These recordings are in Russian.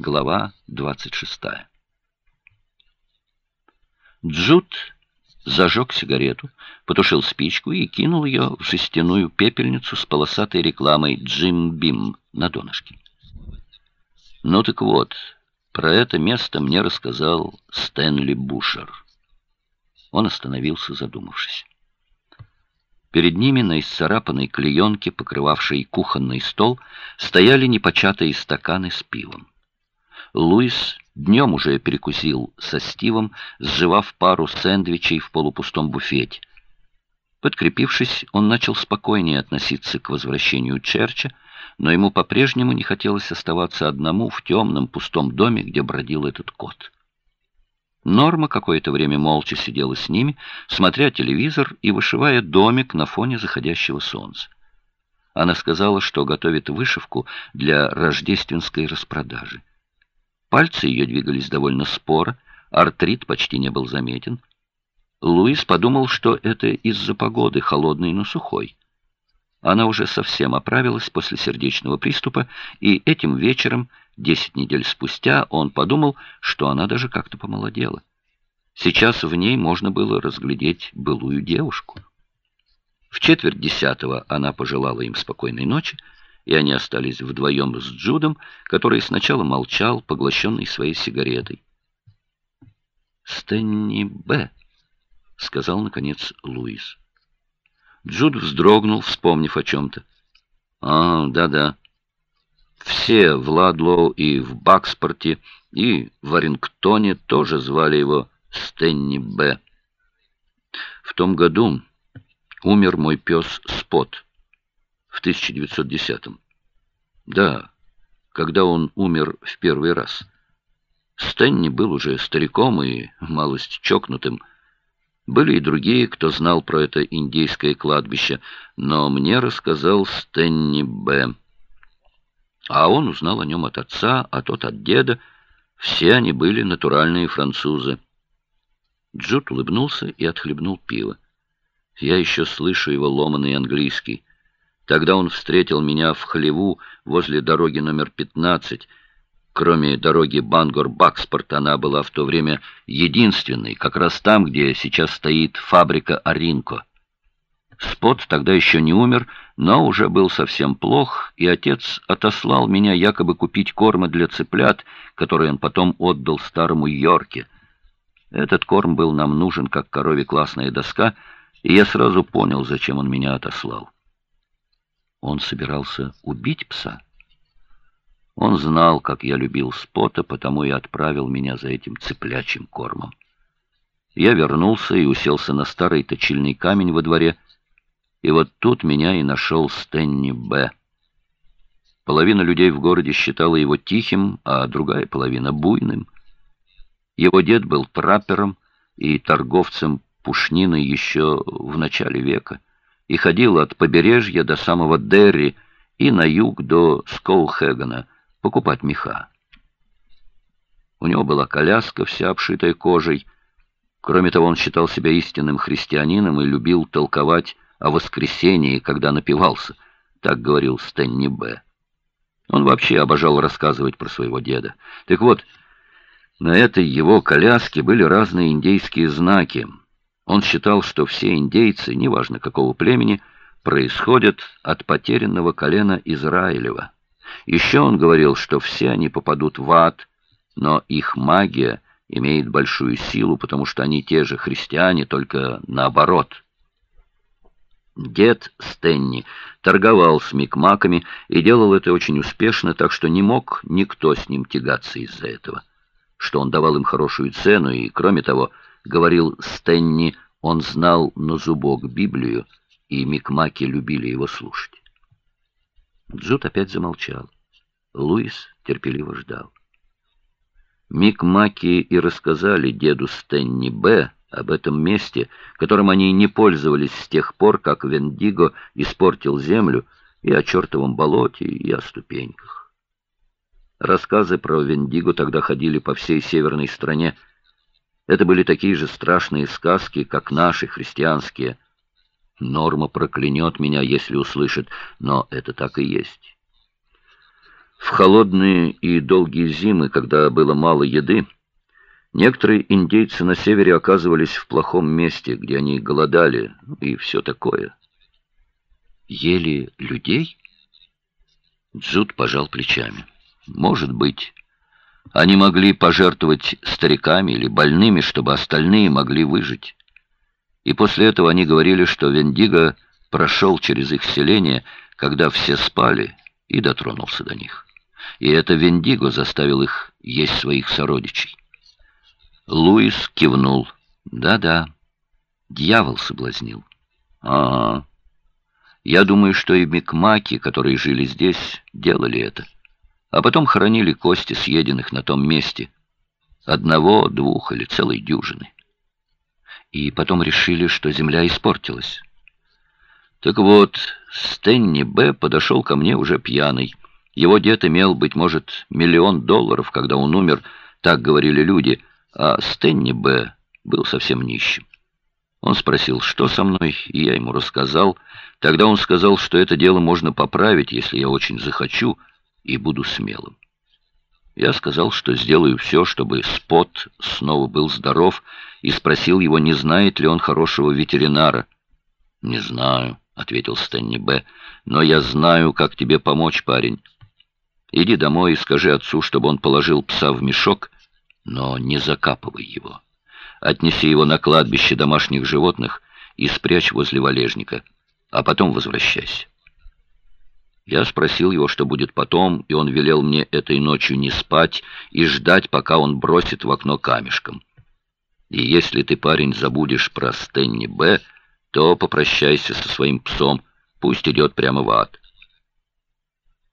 Глава 26. Джуд зажег сигарету, потушил спичку и кинул ее в жестяную пепельницу с полосатой рекламой «Джим Бим» на донышке. Ну так вот, про это место мне рассказал Стэнли Бушер. Он остановился, задумавшись. Перед ними на исцарапанной клеенке, покрывавшей кухонный стол, стояли непочатые стаканы с пивом. Луис днем уже перекусил со Стивом, сживав пару сэндвичей в полупустом буфете. Подкрепившись, он начал спокойнее относиться к возвращению Черча, но ему по-прежнему не хотелось оставаться одному в темном пустом доме, где бродил этот кот. Норма какое-то время молча сидела с ними, смотря телевизор и вышивая домик на фоне заходящего солнца. Она сказала, что готовит вышивку для рождественской распродажи. Пальцы ее двигались довольно споро, артрит почти не был заметен. Луис подумал, что это из-за погоды, холодной, но сухой. Она уже совсем оправилась после сердечного приступа, и этим вечером, десять недель спустя, он подумал, что она даже как-то помолодела. Сейчас в ней можно было разглядеть былую девушку. В четверть десятого она пожелала им спокойной ночи, и они остались вдвоем с Джудом, который сначала молчал, поглощенный своей сигаретой. «Стэнни Б», — сказал, наконец, Луис. Джуд вздрогнул, вспомнив о чем-то. «А, да-да. Все в Ладлоу и в Бакспорте, и в Варингтоне тоже звали его Стэнни Б. В том году умер мой пес Спот» в 1910-м. Да, когда он умер в первый раз. Стэнни был уже стариком и малость чокнутым. Были и другие, кто знал про это индейское кладбище, но мне рассказал Стэнни Б. А он узнал о нем от отца, а тот от деда. Все они были натуральные французы. Джуд улыбнулся и отхлебнул пиво. Я еще слышу его ломаный английский. Тогда он встретил меня в хлеву возле дороги номер 15. Кроме дороги Бангор-Бакспорт, она была в то время единственной, как раз там, где сейчас стоит фабрика Оринко. Спот тогда еще не умер, но уже был совсем плох, и отец отослал меня якобы купить корма для цыплят, который он потом отдал старому Йорке. Этот корм был нам нужен, как корове классная доска, и я сразу понял, зачем он меня отослал. Он собирался убить пса? Он знал, как я любил Спота, потому и отправил меня за этим цыплячьим кормом. Я вернулся и уселся на старый точильный камень во дворе, и вот тут меня и нашел Стэнни Б. Половина людей в городе считала его тихим, а другая половина — буйным. Его дед был траппером и торговцем пушниной еще в начале века и ходил от побережья до самого Дерри и на юг до Скоухэгана покупать меха. У него была коляска, вся обшитая кожей. Кроме того, он считал себя истинным христианином и любил толковать о воскресении, когда напивался, так говорил Стэнни Б. Он вообще обожал рассказывать про своего деда. Так вот, на этой его коляске были разные индейские знаки — он считал, что все индейцы, неважно какого племени, происходят от потерянного колена Израилева. Еще он говорил, что все они попадут в ад, но их магия имеет большую силу, потому что они те же христиане, только наоборот. Дед Стенни торговал с микмаками и делал это очень успешно, так что не мог никто с ним тягаться из-за этого. Что он давал им хорошую цену и, кроме того, говорил Стенни, он знал на зубок Библию, и микмаки любили его слушать. Джуд опять замолчал. Луис терпеливо ждал. Микмаки и рассказали деду Стенни Б. об этом месте, которым они не пользовались с тех пор, как Вендиго испортил землю, и о чертовом болоте, и о ступеньках. Рассказы про Вендиго тогда ходили по всей северной стране, это были такие же страшные сказки, как наши, христианские. Норма проклянет меня, если услышит, но это так и есть. В холодные и долгие зимы, когда было мало еды, некоторые индейцы на севере оказывались в плохом месте, где они голодали и все такое. Ели людей? Джуд пожал плечами. Может быть. Они могли пожертвовать стариками или больными, чтобы остальные могли выжить. И после этого они говорили, что Вендиго прошел через их селение, когда все спали, и дотронулся до них. И это Вендиго заставил их есть своих сородичей. Луис кивнул. «Да-да, дьявол соблазнил». «А, я думаю, что и микмаки, которые жили здесь, делали это. А потом хоронили кости съеденных на том месте. Одного, двух или целой дюжины» и потом решили, что земля испортилась. Так вот, Стэнни Б. подошел ко мне уже пьяный. Его дед имел, быть может, миллион долларов, когда он умер, так говорили люди, а Стэнни Б. был совсем нищим. Он спросил, что со мной, и я ему рассказал. Тогда он сказал, что это дело можно поправить, если я очень захочу, и буду смелым. Я сказал, что сделаю все, чтобы Спот снова был здоров, и спросил его, не знает ли он хорошего ветеринара. «Не знаю», — ответил Стэнни Б., — «но я знаю, как тебе помочь, парень. Иди домой и скажи отцу, чтобы он положил пса в мешок, но не закапывай его. Отнеси его на кладбище домашних животных и спрячь возле валежника, а потом возвращайся». Я спросил его, что будет потом, и он велел мне этой ночью не спать и ждать, пока он бросит в окно камешком. И если ты, парень, забудешь про Стэнни Б., то попрощайся со своим псом, пусть идет прямо в ад.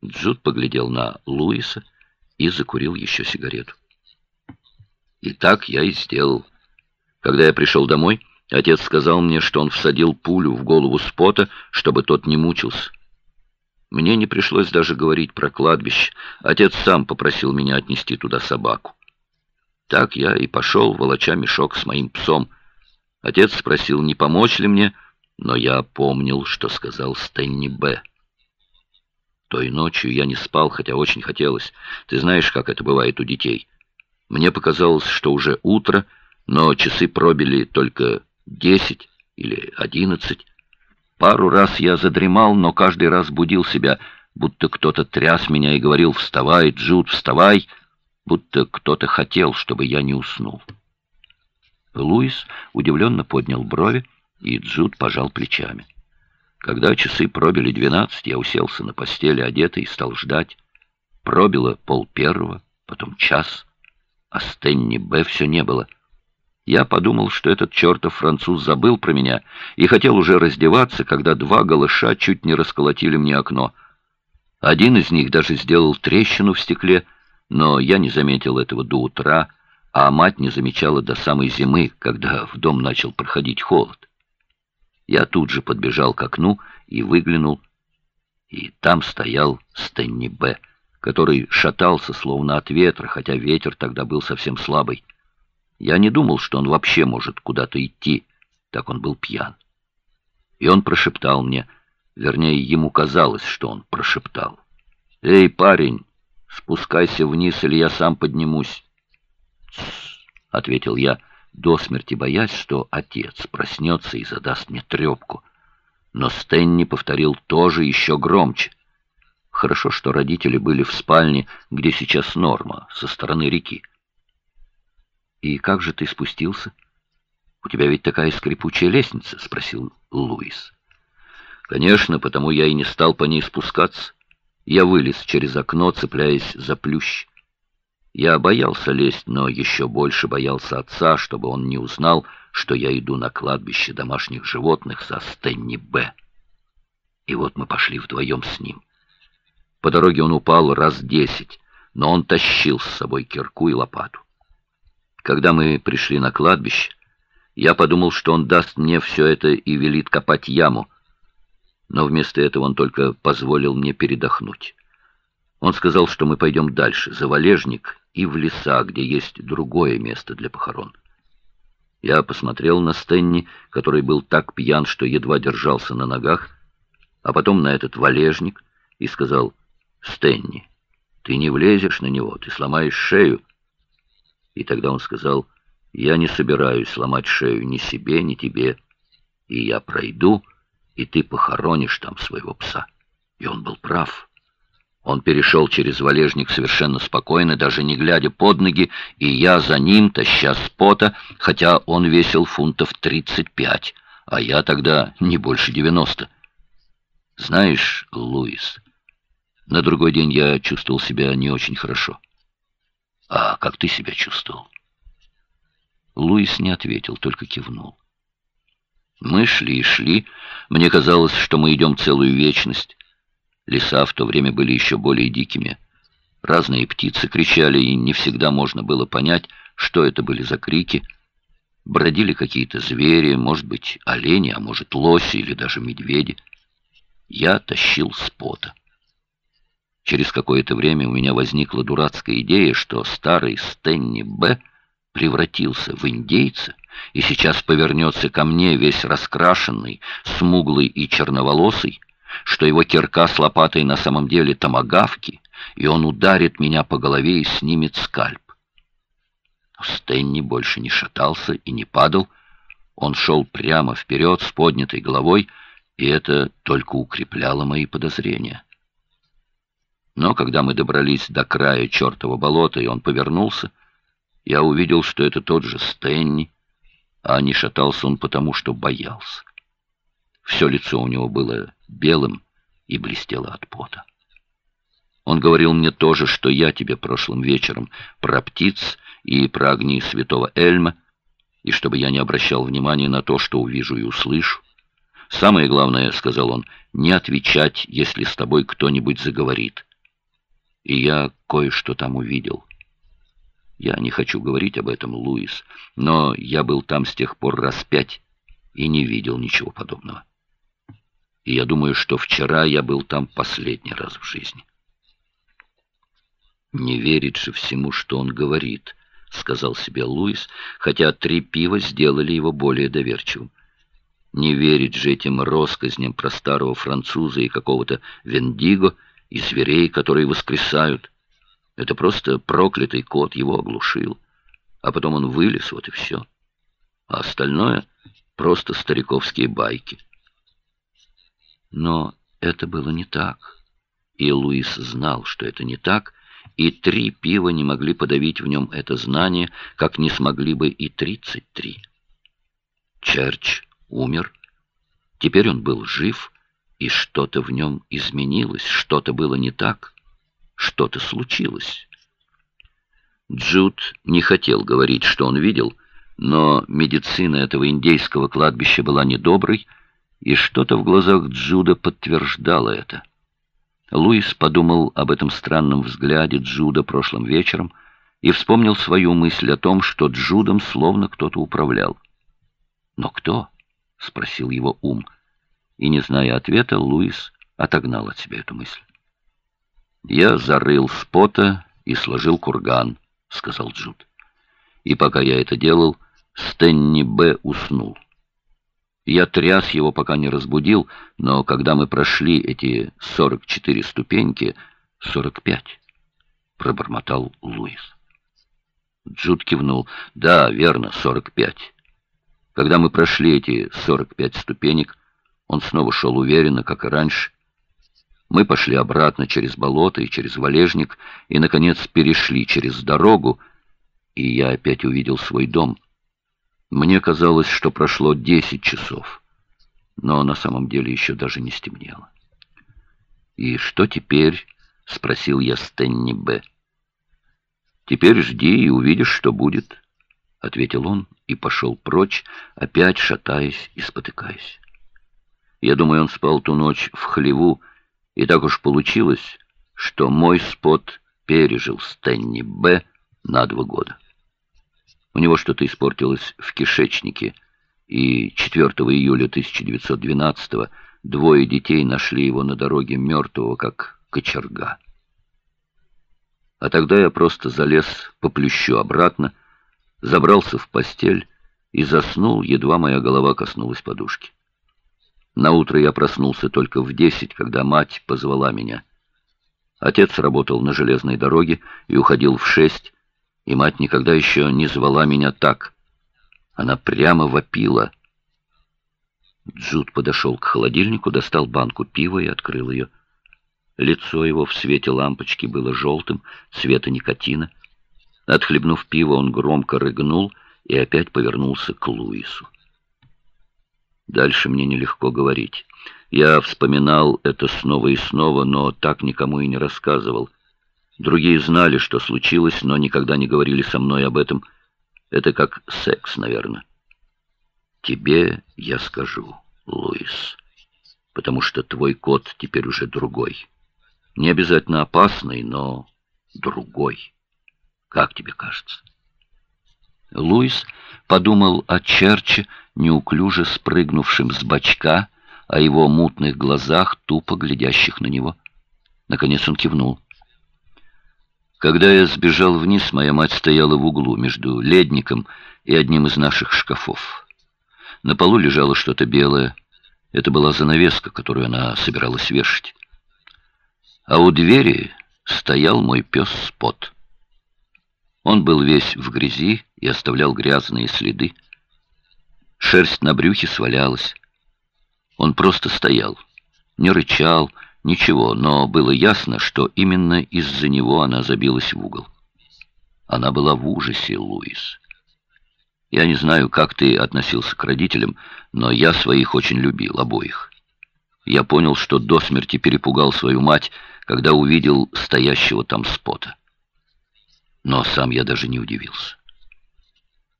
Джуд поглядел на Луиса и закурил еще сигарету. И так я и сделал. Когда я пришел домой, отец сказал мне, что он всадил пулю в голову Спота, чтобы тот не мучился. Мне не пришлось даже говорить про кладбище. Отец сам попросил меня отнести туда собаку. Так я и пошел, волоча мешок с моим псом. Отец спросил, не помочь ли мне, но я помнил, что сказал Стэнни Б. Той ночью я не спал, хотя очень хотелось. Ты знаешь, как это бывает у детей. Мне показалось, что уже утро, но часы пробили только десять или одиннадцать. Пару раз я задремал, но каждый раз будил себя, будто кто-то тряс меня и говорил «Вставай, Джуд, вставай!» будто кто-то хотел, чтобы я не уснул. Луис удивленно поднял брови, и Джуд пожал плечами. Когда часы пробили двенадцать, я уселся на постели, одетый, и стал ждать. Пробило пол первого, потом час, а Стэнни Б все не было. Я подумал, что этот чертов француз забыл про меня и хотел уже раздеваться, когда два голыша чуть не расколотили мне окно. Один из них даже сделал трещину в стекле, но я не заметил этого до утра, а мать не замечала до самой зимы, когда в дом начал проходить холод. Я тут же подбежал к окну и выглянул, и там стоял Стэнни Б., который шатался словно от ветра, хотя ветер тогда был совсем слабый. Я не думал, что он вообще может куда-то идти, так он был пьян. И он прошептал мне, вернее, ему казалось, что он прошептал. «Эй, парень, спускайся вниз, или я сам поднимусь». Ответил я, до смерти боясь, что отец проснется и задаст мне трепку. Но Стэнни повторил тоже еще громче. Хорошо, что родители были в спальне, где сейчас Норма, со стороны реки. «И как же ты спустился?» «У тебя ведь такая скрипучая лестница?» — спросил Луис. «Конечно, потому я и не стал по ней спускаться. Я вылез через окно, цепляясь за плющ. Я боялся лезть, но еще больше боялся отца, чтобы он не узнал, что я иду на кладбище домашних животных со Стэнни Б. И вот мы пошли вдвоем с ним. По дороге он упал раз десять, но он тащил с собой кирку и лопату. Когда мы пришли на кладбище, я подумал, что он даст мне все это и велит копать яму, но вместо этого он только позволил мне передохнуть. Он сказал, что мы пойдем дальше, за валежник и в леса, где есть другое место для похорон. Я посмотрел на Стенни, который был так пьян, что едва держался на ногах, а потом на этот валежник и сказал, «Стенни, Ты не влезешь на него, ты сломаешь шею. И тогда он сказал, я не собираюсь сломать шею ни себе, ни тебе. И я пройду, и ты похоронишь там своего пса. И он был прав. Он перешел через валежник совершенно спокойно, даже не глядя под ноги, и я за ним, таща спота, хотя он весил фунтов 35, а я тогда не больше 90. Знаешь, Луис, на другой день я чувствовал себя не очень хорошо. А как ты себя чувствовал? Луис не ответил, только кивнул. Мы шли и шли. Мне казалось, что мы идем целую вечность. Леса в то время были еще более дикими. Разные птицы кричали, и не всегда можно было понять, что это были за крики. Бродили какие-то звери, может быть, олени, а может, лоси или даже медведи. Я тащил спота. Через какое-то время у меня возникла дурацкая идея, что старый Стэнни Б. превратился в индейца и сейчас повернется ко мне весь раскрашенный, смуглый и черноволосый, что его кирка с лопатой на самом деле томагавки, и он ударит меня по голове и снимет скальп. Стэнни больше не шатался и не падал, он шел прямо вперед с поднятой головой, и это только укрепляло мои подозрения. Но когда мы добрались до края чертова болота, и он повернулся, я увидел, что это тот же Стэнни, а не шатался он потому, что боялся. Все лицо у него было белым и блестело от пота. Он говорил мне то же, что я тебе прошлым вечером, про птиц и про огни святого Эльма, и чтобы я не обращал внимания на то, что увижу и услышу. Самое главное, — сказал он, — не отвечать, если с тобой кто-нибудь заговорит и я кое-что там увидел. Я не хочу говорить об этом, Луис, но я был там с тех пор раз пять и не видел ничего подобного. И я думаю, что вчера я был там последний раз в жизни. «Не верит же всему, что он говорит», — сказал себе Луис, хотя три пива сделали его более доверчивым. Не верить же этим россказням про старого француза и какого-то Вендиго, и зверей, которые воскресают. Это просто проклятый кот его оглушил. А потом он вылез, вот и все. А остальное — просто стариковские байки. Но это было не так. И Луис знал, что это не так, и три пива не могли подавить в нем это знание, как не смогли бы и тридцать три. Черч умер. Теперь он был жив — и что-то в нем изменилось, что-то было не так, что-то случилось. Джуд не хотел говорить, что он видел, но медицина этого индейского кладбища была недоброй, и что-то в глазах Джуда подтверждало это. Луис подумал об этом странном взгляде Джуда прошлым вечером и вспомнил свою мысль о том, что Джудом словно кто-то управлял. «Но кто?» — спросил его ум — и, не зная ответа, Луис отогнал от себя эту мысль. «Я зарыл спота и сложил курган», — сказал Джуд. «И пока я это делал, Стэнни Б. уснул. Я тряс его, пока не разбудил, но когда мы прошли эти 44 ступеньки, 45, — пробормотал Луис. Джуд кивнул. «Да, верно, 45. Когда мы прошли эти 45 ступенек, он снова шел уверенно, как и раньше. Мы пошли обратно через болото и через валежник, и, наконец, перешли через дорогу, и я опять увидел свой дом. Мне казалось, что прошло десять часов, но на самом деле еще даже не стемнело. «И что теперь?» — спросил я Стэнни Б. «Теперь жди и увидишь, что будет», — ответил он и пошел прочь, опять шатаясь и спотыкаясь. Я думаю, он спал ту ночь в хлеву, и так уж получилось, что мой спот пережил Стэнни Б. на два года. У него что-то испортилось в кишечнике, и 4 июля 1912 двое детей нашли его на дороге мертвого, как кочерга. А тогда я просто залез по плющу обратно, забрался в постель и заснул, едва моя голова коснулась подушки. На утро я проснулся только в десять, когда мать позвала меня. Отец работал на железной дороге и уходил в шесть, и мать никогда еще не звала меня так. Она прямо вопила. Джуд подошел к холодильнику, достал банку пива и открыл ее. Лицо его в свете лампочки было желтым, цвета никотина. Отхлебнув пиво, он громко рыгнул и опять повернулся к Луису. Дальше мне нелегко говорить. Я вспоминал это снова и снова, но так никому и не рассказывал. Другие знали, что случилось, но никогда не говорили со мной об этом. Это как секс, наверное. Тебе я скажу, Луис, потому что твой кот теперь уже другой. Не обязательно опасный, но другой. Как тебе кажется? Луис подумал о Черче, неуклюже спрыгнувшем с бочка, о его мутных глазах, тупо глядящих на него. Наконец он кивнул. Когда я сбежал вниз, моя мать стояла в углу между ледником и одним из наших шкафов. На полу лежало что-то белое. Это была занавеска, которую она собиралась вешать. А у двери стоял мой пес Спот. Он был весь в грязи и оставлял грязные следы. Шерсть на брюхе свалялась. Он просто стоял, не рычал, ничего, но было ясно, что именно из-за него она забилась в угол. Она была в ужасе, Луис. Я не знаю, как ты относился к родителям, но я своих очень любил, обоих. Я понял, что до смерти перепугал свою мать, когда увидел стоящего там спота. Но сам я даже не удивился.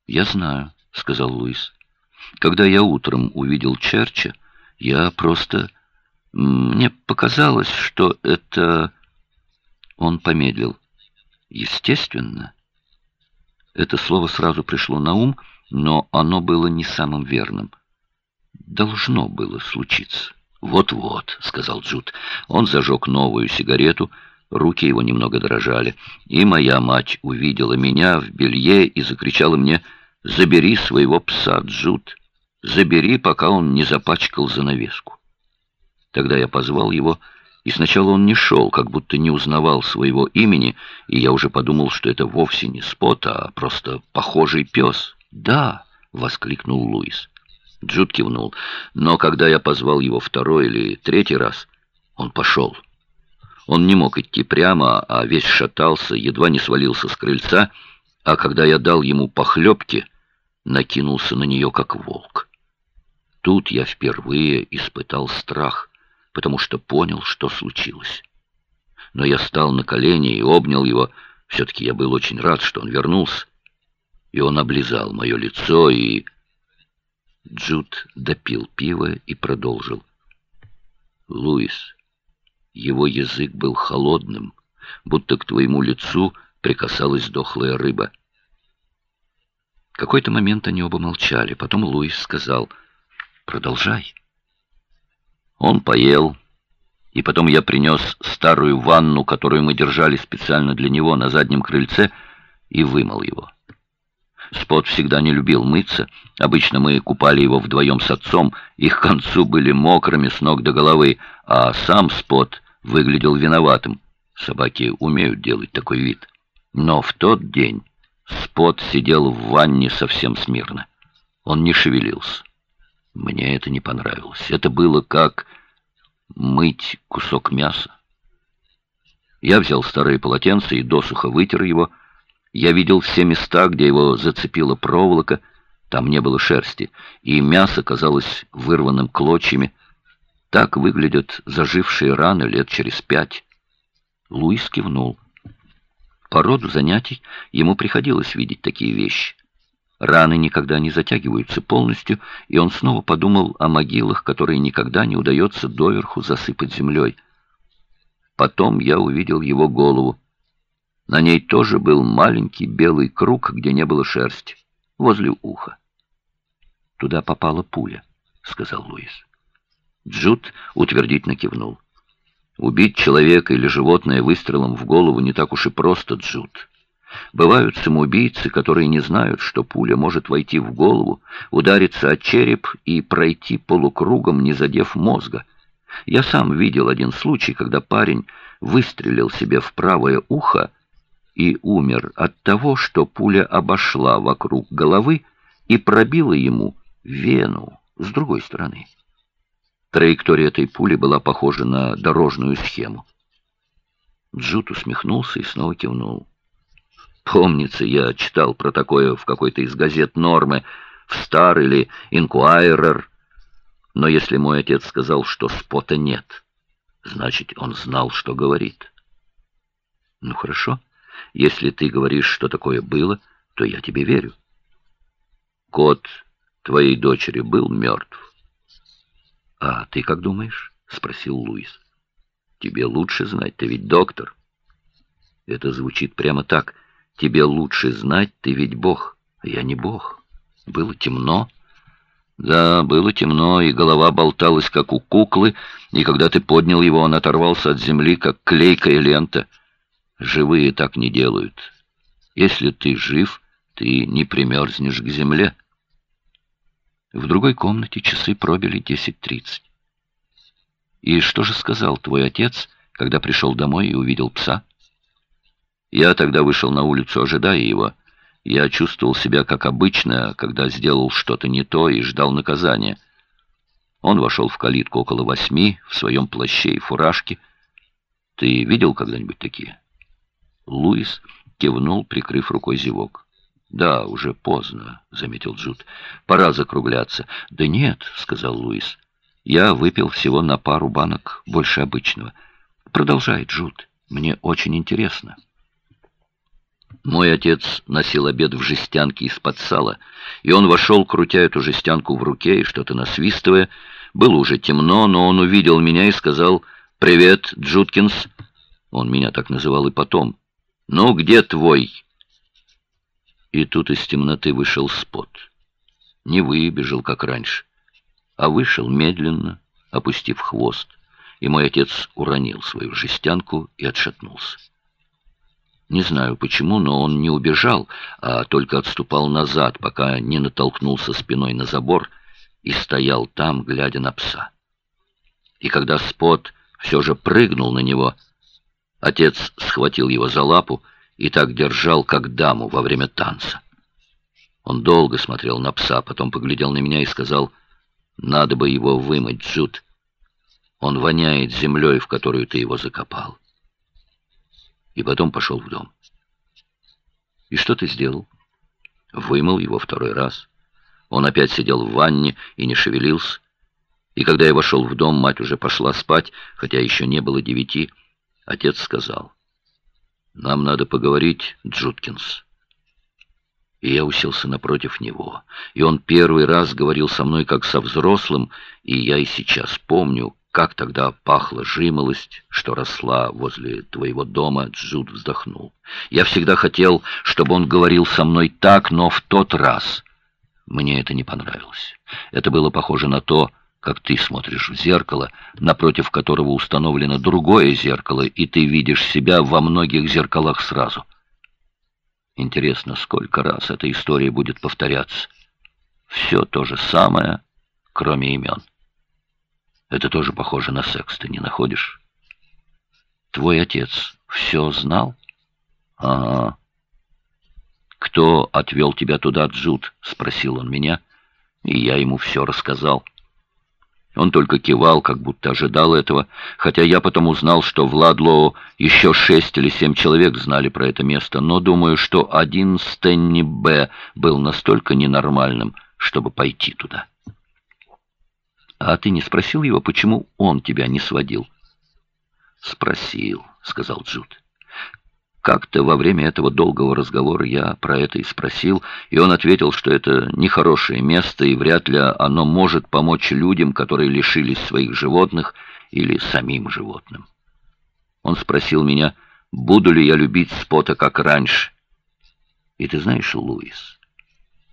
«Я знаю», — сказал Луис. «Когда я утром увидел Черча, я просто... Мне показалось, что это...» Он помедлил. «Естественно». Это слово сразу пришло на ум, но оно было не самым верным. «Должно было случиться». «Вот-вот», — сказал Джуд. Он зажег новую сигарету, руки его немного дрожали. И моя мать увидела меня в белье и закричала мне «Забери своего пса, Джуд! Забери, пока он не запачкал занавеску». Тогда я позвал его, и сначала он не шел, как будто не узнавал своего имени, и я уже подумал, что это вовсе не Спот, а просто похожий пес. «Да!» — воскликнул Луис. Джуд кивнул. Но когда я позвал его второй или третий раз, он пошел. Он не мог идти прямо, а весь шатался, едва не свалился с крыльца, а когда я дал ему похлебки, накинулся на нее, как волк. Тут я впервые испытал страх, потому что понял, что случилось. Но я стал на колени и обнял его. Все-таки я был очень рад, что он вернулся. И он облизал мое лицо и Джуд допил пиво и продолжил. «Луис, его язык был холодным, будто к твоему лицу прикасалась дохлая рыба». Какой-то момент они оба молчали. Потом Луис сказал «Продолжай». Он поел, и потом я принес старую ванну, которую мы держали специально для него на заднем крыльце, и вымыл его. Спот всегда не любил мыться. Обычно мы купали его вдвоем с отцом, и к концу были мокрыми с ног до головы, а сам Спот выглядел виноватым. Собаки умеют делать такой вид. Но в тот день Спот сидел в ванне совсем смирно. Он не шевелился. Мне это не понравилось. Это было как мыть кусок мяса. Я взял старое полотенце и досуха вытер его, я видел все места, где его зацепила проволока, там не было шерсти, и мясо казалось вырванным клочьями. Так выглядят зажившие раны лет через пять. Луис кивнул. По роду занятий ему приходилось видеть такие вещи. Раны никогда не затягиваются полностью, и он снова подумал о могилах, которые никогда не удается доверху засыпать землей. Потом я увидел его голову. На ней тоже был маленький белый круг, где не было шерсти, возле уха. «Туда попала пуля», — сказал Луис. Джуд утвердительно кивнул. «Убить человека или животное выстрелом в голову не так уж и просто, Джуд. Бывают самоубийцы, которые не знают, что пуля может войти в голову, удариться о череп и пройти полукругом, не задев мозга. Я сам видел один случай, когда парень выстрелил себе в правое ухо и умер от того, что пуля обошла вокруг головы и пробила ему вену с другой стороны. Траектория этой пули была похожа на дорожную схему. Джут усмехнулся и снова кивнул. Помнится, я читал про такое в какой-то из газет «Нормы», в «Стар» или «Инкуайрер». Но если мой отец сказал, что спота нет, значит, он знал, что говорит. Ну, хорошо. Если ты говоришь, что такое было, то я тебе верю. Кот твоей дочери был мертв. «А ты как думаешь?» — спросил Луис. «Тебе лучше знать, ты ведь доктор». Это звучит прямо так. «Тебе лучше знать, ты ведь Бог». А я не Бог. Было темно. Да, было темно, и голова болталась, как у куклы, и когда ты поднял его, он оторвался от земли, как клейкая лента. Живые так не делают. Если ты жив, ты не примерзнешь к земле. В другой комнате часы пробили 10.30. «И что же сказал твой отец, когда пришел домой и увидел пса?» Я тогда вышел на улицу, ожидая его. Я чувствовал себя как обычно, когда сделал что-то не то и ждал наказания. Он вошел в калитку около восьми, в своем плаще и фуражке. Ты видел когда-нибудь такие? Луис кивнул, прикрыв рукой зевок. «Да, уже поздно», — заметил Джуд. «Пора закругляться». «Да нет», — сказал Луис. «Я выпил всего на пару банок, больше обычного». «Продолжай, Джуд. Мне очень интересно». Мой отец носил обед в жестянке из-под сала, и он вошел, крутя эту жестянку в руке и что-то насвистывая. Было уже темно, но он увидел меня и сказал «Привет, Джуткинс». Он меня так называл и потом. «Ну, где твой?» И тут из темноты вышел спот. Не выбежал, как раньше, а вышел медленно, опустив хвост, и мой отец уронил свою жестянку и отшатнулся. Не знаю почему, но он не убежал, а только отступал назад, пока не натолкнулся спиной на забор и стоял там, глядя на пса. И когда спот все же прыгнул на него, отец схватил его за лапу и так держал, как даму во время танца. Он долго смотрел на пса, потом поглядел на меня и сказал, «Надо бы его вымыть, Джуд. Он воняет землей, в которую ты его закопал». И потом пошел в дом. «И что ты сделал?» Вымыл его второй раз. Он опять сидел в ванне и не шевелился. И когда я вошел в дом, мать уже пошла спать, хотя еще не было девяти. Отец сказал, «Нам надо поговорить, Джуткинс». И я уселся напротив него. И он первый раз говорил со мной как со взрослым, и я и сейчас помню, как тогда пахла жимолость, что росла возле твоего дома, Джуд вздохнул. Я всегда хотел, чтобы он говорил со мной так, но в тот раз мне это не понравилось. Это было похоже на то, как ты смотришь в зеркало, напротив которого установлено другое зеркало, и ты видишь себя во многих зеркалах сразу. Интересно, сколько раз эта история будет повторяться? Все то же самое, кроме имен. Это тоже похоже на секс, ты не находишь? Твой отец все знал? Ага. Кто отвел тебя туда, Джуд? Спросил он меня, и я ему все рассказал. Он только кивал, как будто ожидал этого, хотя я потом узнал, что в Ладлоу еще шесть или семь человек знали про это место, но думаю, что один Стэнни Б. был настолько ненормальным, чтобы пойти туда. «А ты не спросил его, почему он тебя не сводил?» «Спросил», — сказал Джуд. Как-то во время этого долгого разговора я про это и спросил, и он ответил, что это нехорошее место, и вряд ли оно может помочь людям, которые лишились своих животных или самим животным. Он спросил меня, буду ли я любить Спота как раньше. И ты знаешь, Луис,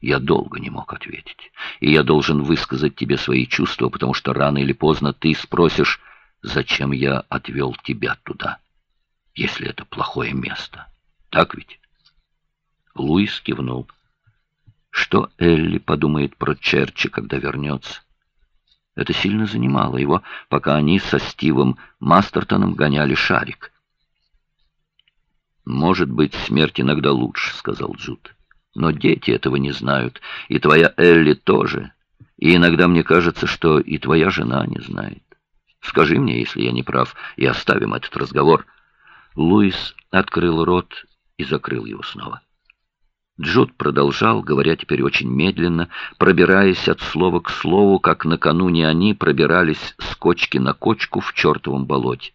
я долго не мог ответить, и я должен высказать тебе свои чувства, потому что рано или поздно ты спросишь, зачем я отвел тебя туда если это плохое место. Так ведь? Луис кивнул. Что Элли подумает про Черчи, когда вернется? Это сильно занимало его, пока они со Стивом Мастертоном гоняли шарик. «Может быть, смерть иногда лучше», — сказал Джуд. «Но дети этого не знают, и твоя Элли тоже. И иногда мне кажется, что и твоя жена не знает. Скажи мне, если я не прав, и оставим этот разговор». Луис открыл рот и закрыл его снова. Джуд продолжал, говоря теперь очень медленно, пробираясь от слова к слову, как накануне они пробирались с кочки на кочку в чертовом болоте.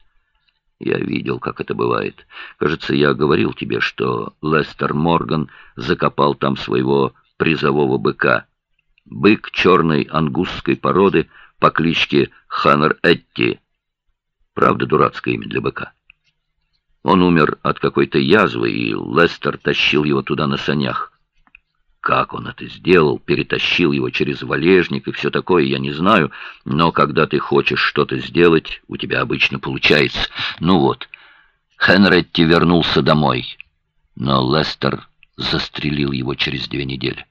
Я видел, как это бывает. Кажется, я говорил тебе, что Лестер Морган закопал там своего призового быка. Бык черной ангусской породы по кличке Ханнер Этти. Правда, дурацкое имя для быка. Он умер от какой-то язвы, и Лестер тащил его туда на санях. Как он это сделал, перетащил его через валежник и все такое, я не знаю, но когда ты хочешь что-то сделать, у тебя обычно получается. Ну вот, Хенретти вернулся домой, но Лестер застрелил его через две недели.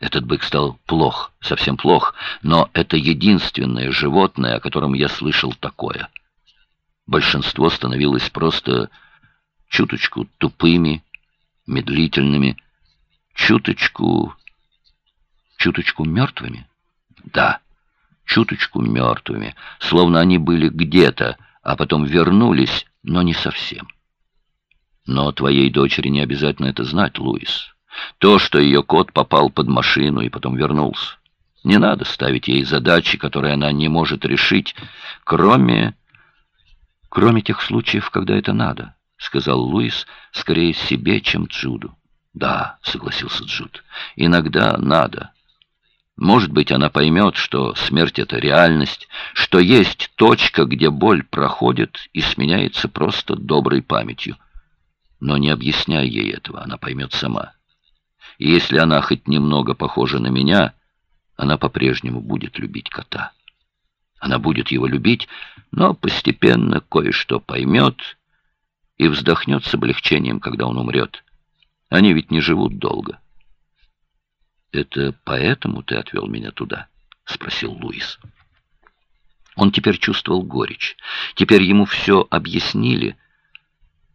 Этот бык стал плох, совсем плох, но это единственное животное, о котором я слышал такое — Большинство становилось просто чуточку тупыми, медлительными, чуточку... чуточку мертвыми? Да, чуточку мертвыми, словно они были где-то, а потом вернулись, но не совсем. Но твоей дочери не обязательно это знать, Луис. То, что ее кот попал под машину и потом вернулся. Не надо ставить ей задачи, которые она не может решить, кроме Кроме тех случаев, когда это надо, сказал Луис, скорее себе, чем Джуду. Да, согласился Джуд. Иногда надо. Может быть, она поймет, что смерть — это реальность, что есть точка, где боль проходит и сменяется просто доброй памятью. Но не объясняй ей этого, она поймет сама. И если она хоть немного похожа на меня, она по-прежнему будет любить кота. Она будет его любить, но постепенно кое-что поймет и вздохнет с облегчением, когда он умрет. Они ведь не живут долго. «Это поэтому ты отвел меня туда?» — спросил Луис. Он теперь чувствовал горечь. Теперь ему все объяснили.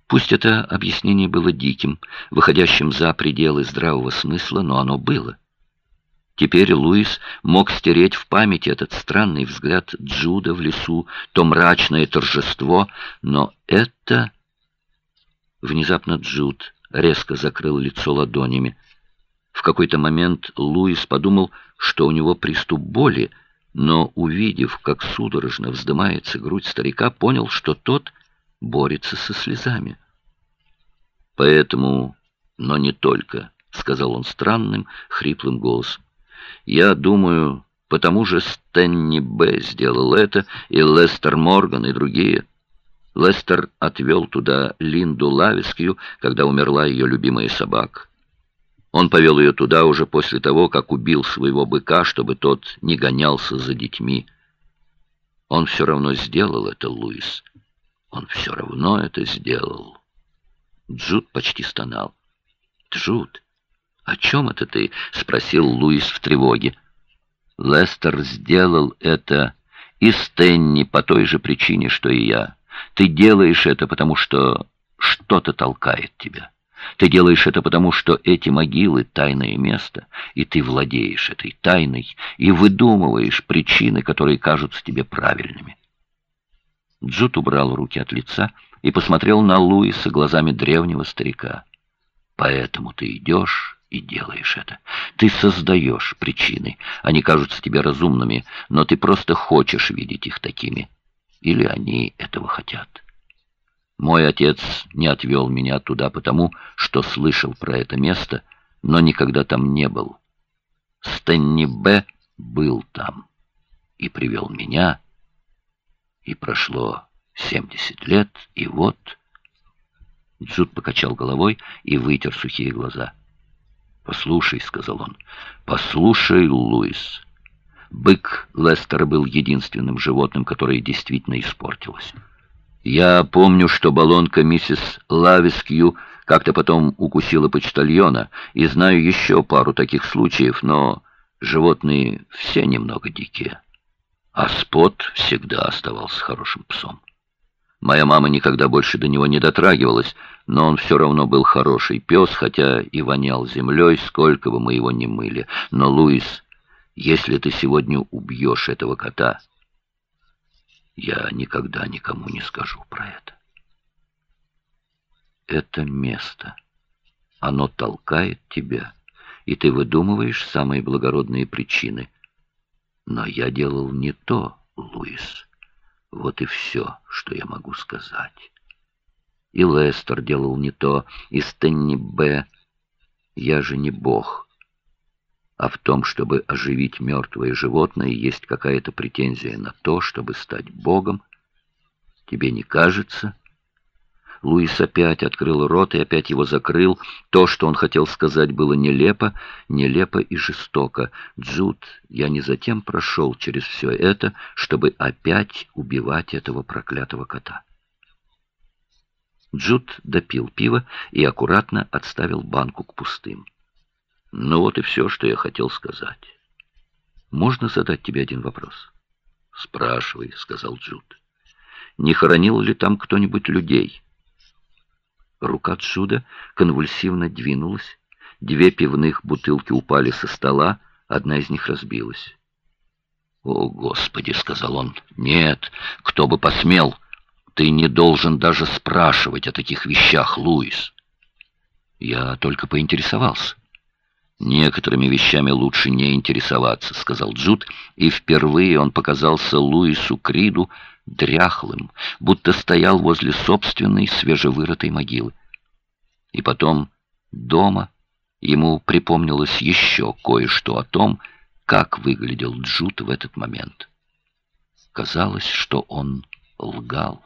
Пусть это объяснение было диким, выходящим за пределы здравого смысла, но оно было. Теперь Луис мог стереть в памяти этот странный взгляд Джуда в лесу, то мрачное торжество, но это... Внезапно Джуд резко закрыл лицо ладонями. В какой-то момент Луис подумал, что у него приступ боли, но, увидев, как судорожно вздымается грудь старика, понял, что тот борется со слезами. «Поэтому, но не только», — сказал он странным, хриплым голосом. Я думаю, потому же Стэнни Б. сделал это, и Лестер Морган, и другие. Лестер отвел туда Линду Лавискию, когда умерла ее любимая собака. Он повел ее туда уже после того, как убил своего быка, чтобы тот не гонялся за детьми. Он все равно сделал это, Луис. Он все равно это сделал. Джуд почти стонал. Джуд, «О чем это ты?» — спросил Луис в тревоге. «Лестер сделал это и Стэнни по той же причине, что и я. Ты делаешь это, потому что что-то толкает тебя. Ты делаешь это потому, что эти могилы — тайное место, и ты владеешь этой тайной и выдумываешь причины, которые кажутся тебе правильными». Джуд убрал руки от лица и посмотрел на Луиса глазами древнего старика. «Поэтому ты идешь и делаешь это. Ты создаешь причины. Они кажутся тебе разумными, но ты просто хочешь видеть их такими. Или они этого хотят. Мой отец не отвел меня туда потому, что слышал про это место, но никогда там не был. Стэнни Б. был там и привел меня, и прошло семьдесят лет, и вот... Джуд покачал головой и вытер сухие глаза. «Послушай», — сказал он, — «послушай, Луис». Бык Лестера был единственным животным, которое действительно испортилось. Я помню, что баллонка миссис Лавискью как-то потом укусила почтальона, и знаю еще пару таких случаев, но животные все немного дикие. А Спот всегда оставался хорошим псом. Моя мама никогда больше до него не дотрагивалась, но он все равно был хороший пес, хотя и вонял землей, сколько бы мы его ни мыли. Но, Луис, если ты сегодня убьешь этого кота, я никогда никому не скажу про это. Это место. Оно толкает тебя, и ты выдумываешь самые благородные причины. Но я делал не то, Луис. Вот и все, что я могу сказать. И Лестер делал не то, и Стэнни Б. Я же не бог. А в том, чтобы оживить мертвое животное, есть какая-то претензия на то, чтобы стать богом. Тебе не кажется?» Луис опять открыл рот и опять его закрыл. То, что он хотел сказать, было нелепо, нелепо и жестоко. «Джуд, я не затем прошел через все это, чтобы опять убивать этого проклятого кота». Джуд допил пиво и аккуратно отставил банку к пустым. «Ну вот и все, что я хотел сказать. Можно задать тебе один вопрос?» «Спрашивай», — сказал Джуд. «Не хоронил ли там кто-нибудь людей?» Рука Джуда конвульсивно двинулась. Две пивных бутылки упали со стола, одна из них разбилась. «О, Господи!» — сказал он. «Нет, кто бы посмел! Ты не должен даже спрашивать о таких вещах, Луис!» «Я только поинтересовался». «Некоторыми вещами лучше не интересоваться», — сказал Джуд, и впервые он показался Луису Криду дряхлым, будто стоял возле собственной свежевырытой могилы. И потом дома ему припомнилось еще кое-что о том, как выглядел Джуд в этот момент. Казалось, что он лгал.